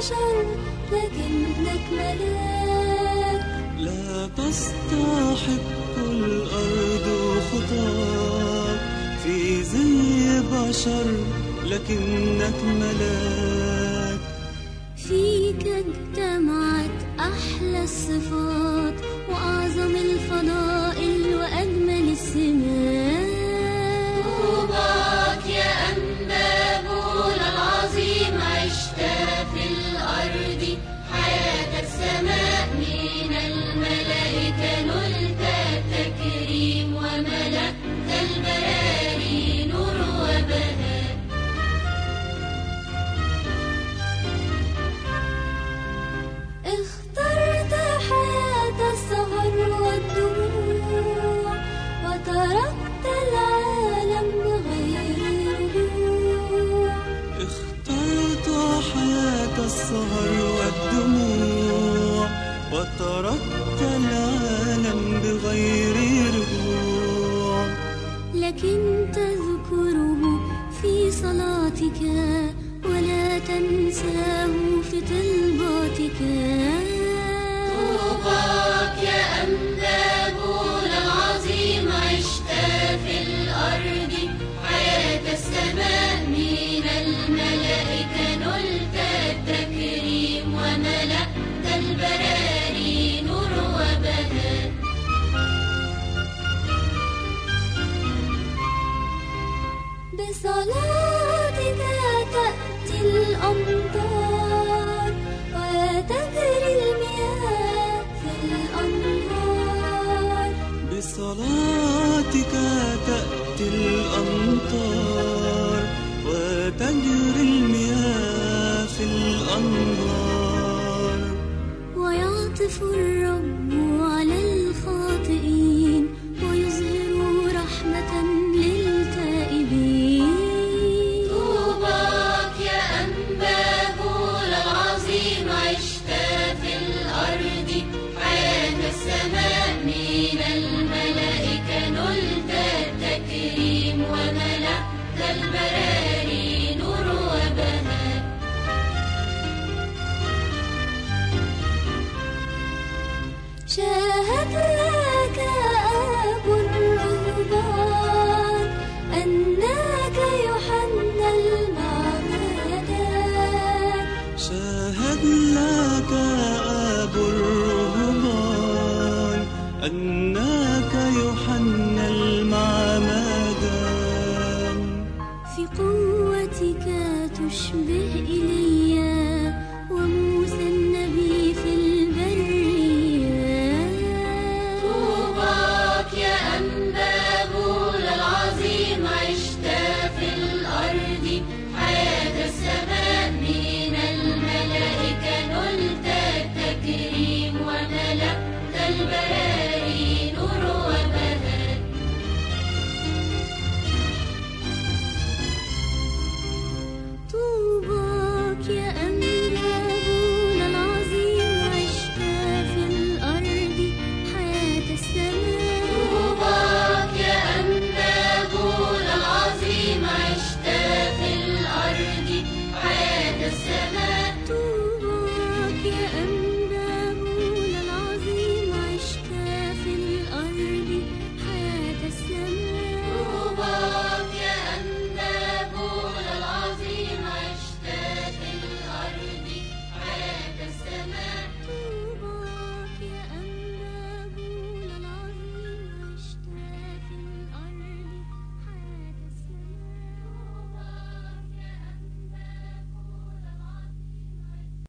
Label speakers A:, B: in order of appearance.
A: بشر لكنك ملاك.
B: لا تستحق الأرض خطاك. في زي بشر لكنك ملاك.
A: فيك اجتمعت أحلى الصفات وأعظم الفضائل وأجمل السمات. تنساه في طلباتك. طوبى أدراك أب الرهبان أنك يحنى
B: المعتدان. شاهدناك أب الرهبان أنك يحنى المعمدان
A: في قوتك تشبه إليّ